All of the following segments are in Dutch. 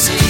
see.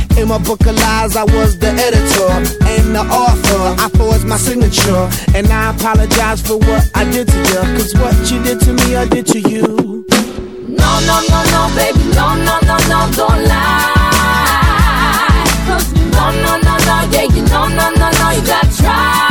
In my book of lies, I was the editor And the author, I forged my signature And I apologize for what I did to you Cause what you did to me, I did to you No, no, no, no, baby, no, no, no, no, don't lie no, no, no, no, yeah, you know, no, no, no, you gotta try.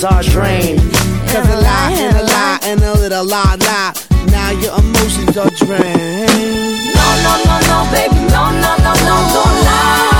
emotions are drained. Cause a lie and a lie and a little lie lie. Now your emotions are drained. No, no, no, no, baby, no, no, no, no, don't lie.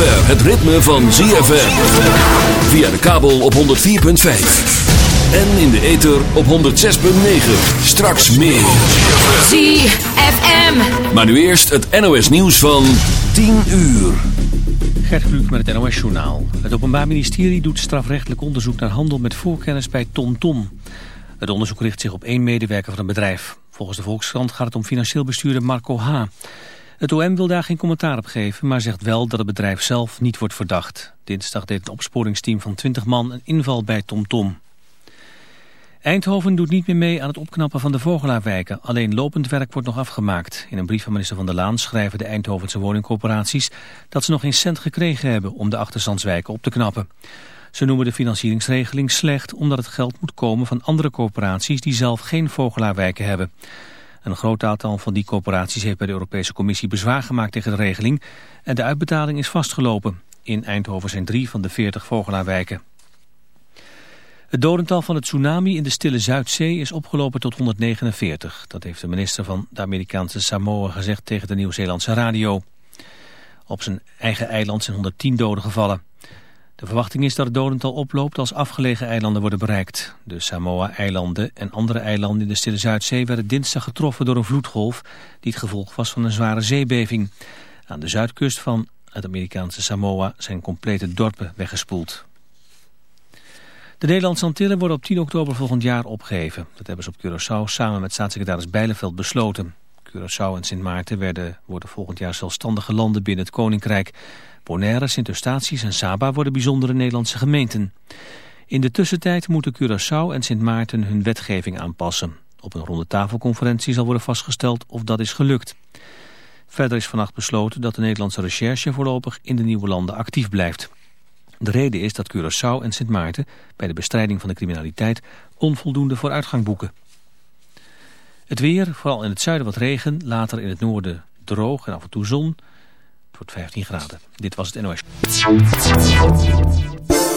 zover het ritme van ZFM. Via de kabel op 104.5. En in de ether op 106.9. Straks meer. ZFM. Maar nu eerst het NOS nieuws van 10 uur. Gert Kluk met het NOS Journaal. Het Openbaar Ministerie doet strafrechtelijk onderzoek naar handel met voorkennis bij TomTom. Tom. Het onderzoek richt zich op één medewerker van het bedrijf. Volgens de Volkskrant gaat het om financieel bestuurder Marco H. Het OM wil daar geen commentaar op geven, maar zegt wel dat het bedrijf zelf niet wordt verdacht. Dinsdag deed het opsporingsteam van 20 man een inval bij TomTom. Tom. Eindhoven doet niet meer mee aan het opknappen van de vogelaarwijken. Alleen lopend werk wordt nog afgemaakt. In een brief van minister Van der Laan schrijven de Eindhovense woningcorporaties... dat ze nog geen cent gekregen hebben om de achterstandswijken op te knappen. Ze noemen de financieringsregeling slecht omdat het geld moet komen van andere corporaties... die zelf geen vogelaarwijken hebben. Een groot aantal van die corporaties heeft bij de Europese Commissie bezwaar gemaakt tegen de regeling... en de uitbetaling is vastgelopen. In Eindhoven zijn drie van de veertig vogelaarwijken. Het dodental van het tsunami in de Stille Zuidzee is opgelopen tot 149. Dat heeft de minister van de Amerikaanse Samoa gezegd tegen de Nieuw-Zeelandse radio. Op zijn eigen eiland zijn 110 doden gevallen. De verwachting is dat het dodental oploopt als afgelegen eilanden worden bereikt. De Samoa-eilanden en andere eilanden in de Stille Zuidzee werden dinsdag getroffen door een vloedgolf die het gevolg was van een zware zeebeving. Aan de zuidkust van het Amerikaanse Samoa zijn complete dorpen weggespoeld. De Nederlandse Antillen worden op 10 oktober volgend jaar opgegeven. Dat hebben ze op Curaçao samen met staatssecretaris Bijleveld besloten. Curaçao en Sint Maarten werden, worden volgend jaar zelfstandige landen binnen het Koninkrijk. Bonaire, Sint Eustatius en Saba worden bijzondere Nederlandse gemeenten. In de tussentijd moeten Curaçao en Sint Maarten hun wetgeving aanpassen. Op een ronde tafelconferentie zal worden vastgesteld of dat is gelukt. Verder is vannacht besloten dat de Nederlandse recherche voorlopig in de nieuwe landen actief blijft. De reden is dat Curaçao en Sint Maarten bij de bestrijding van de criminaliteit onvoldoende vooruitgang boeken. Het weer, vooral in het zuiden wat regen, later in het noorden droog en af en toe zon. Wordt 15 graden. Dit was het NOS.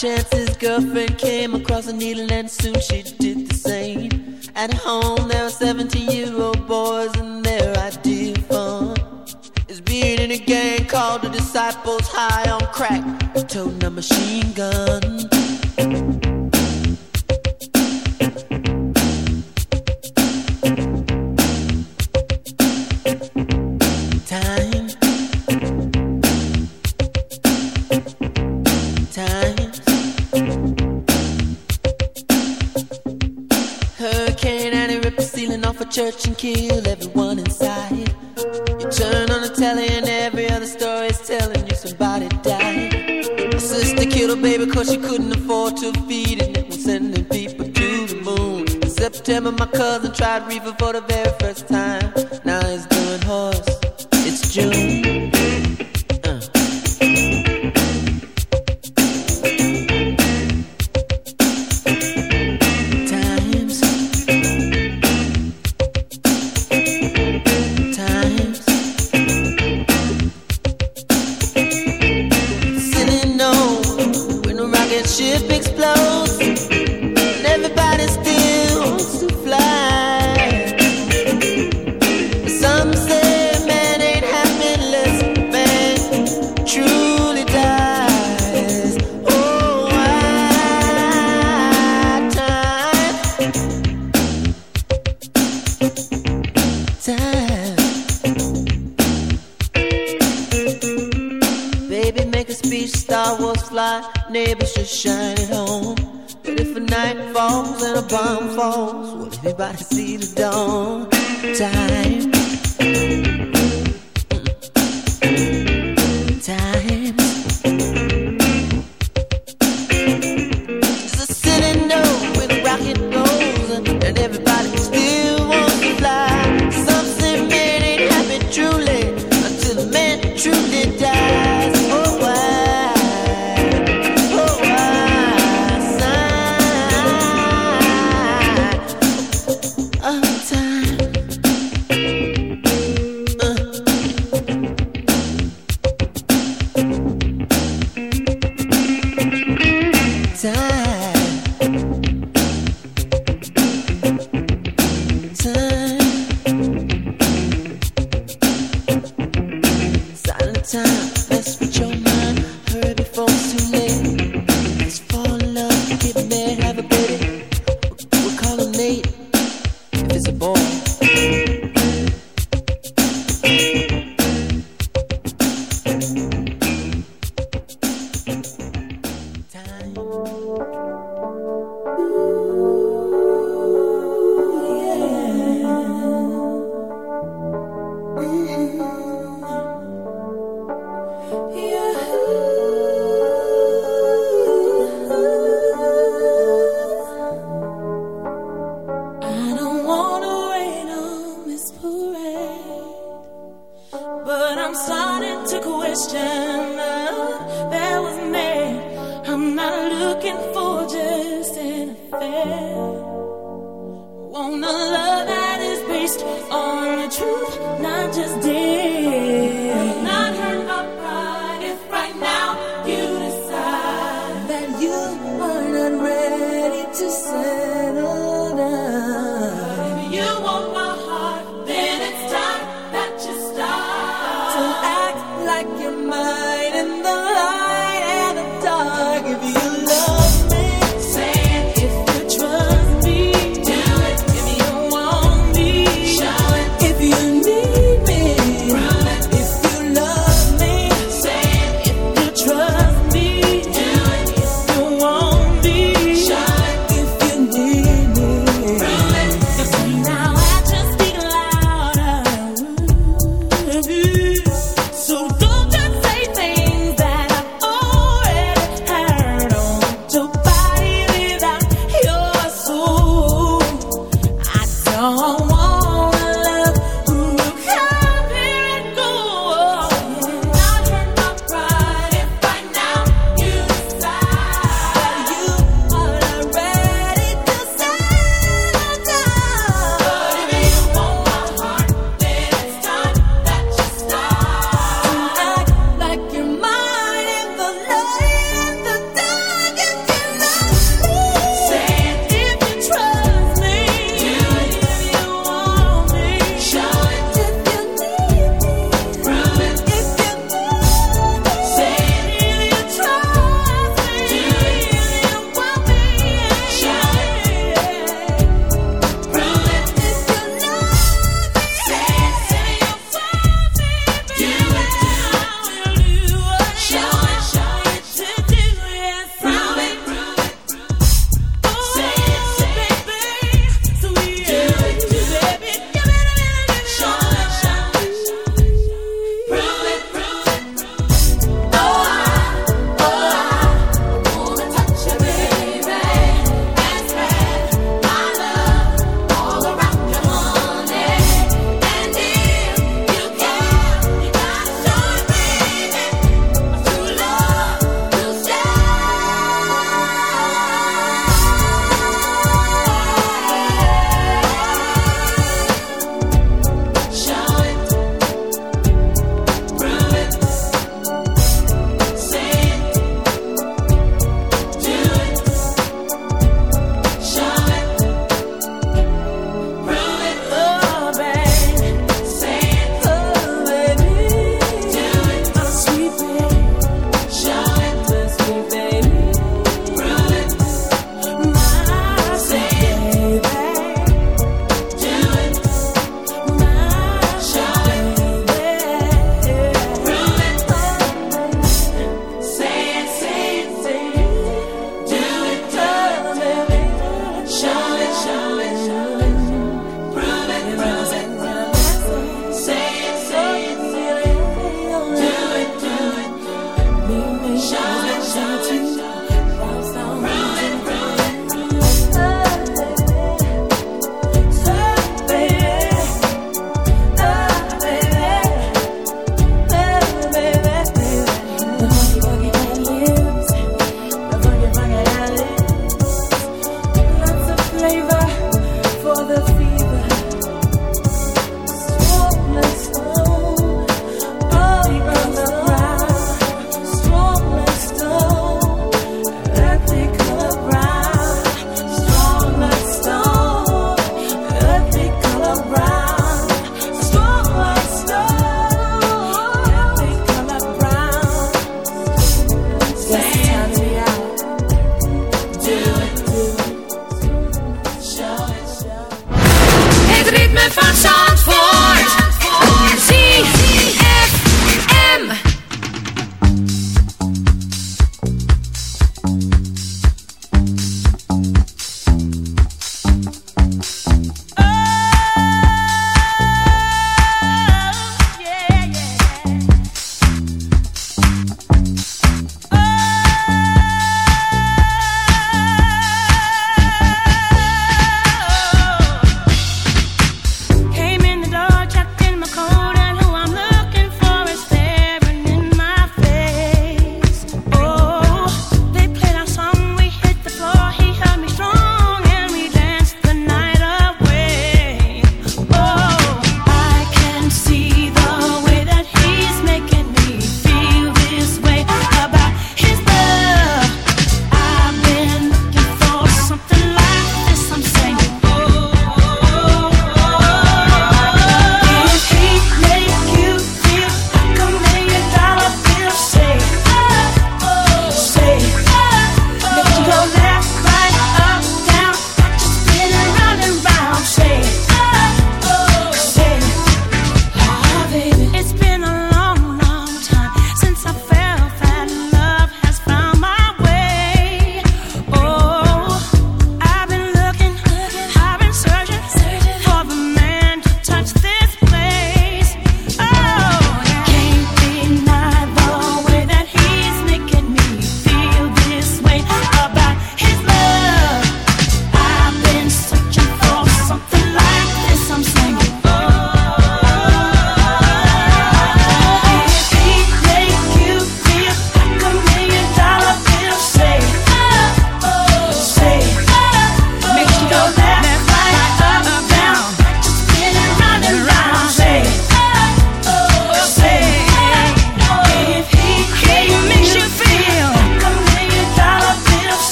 Chance,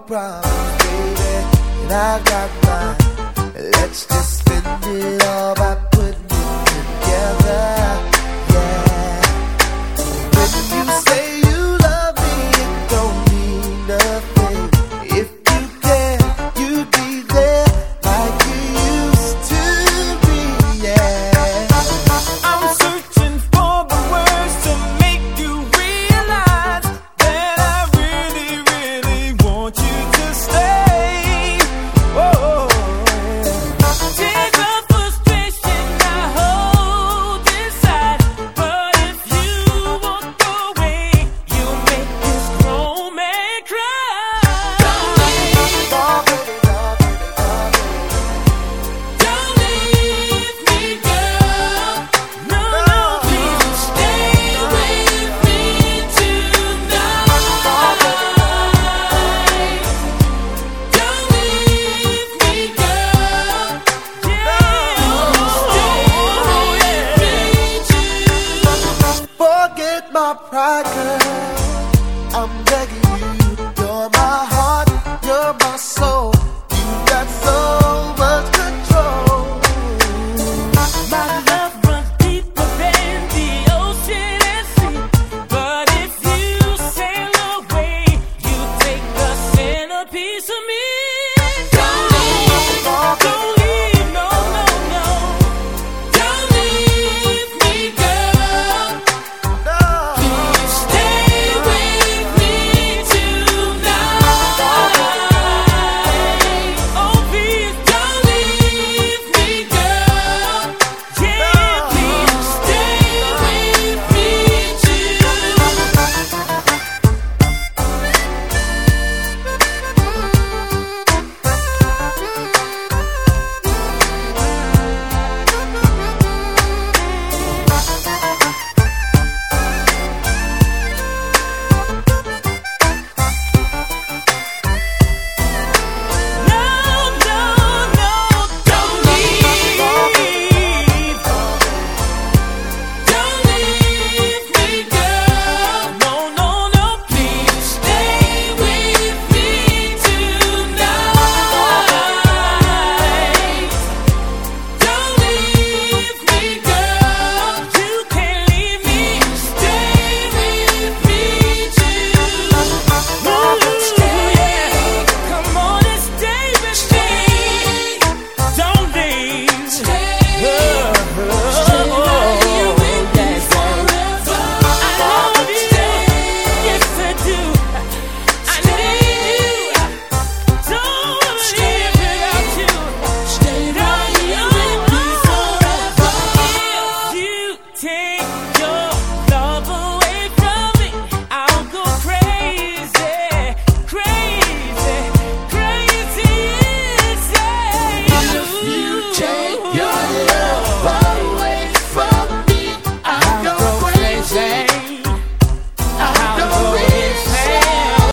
problems, baby, and I got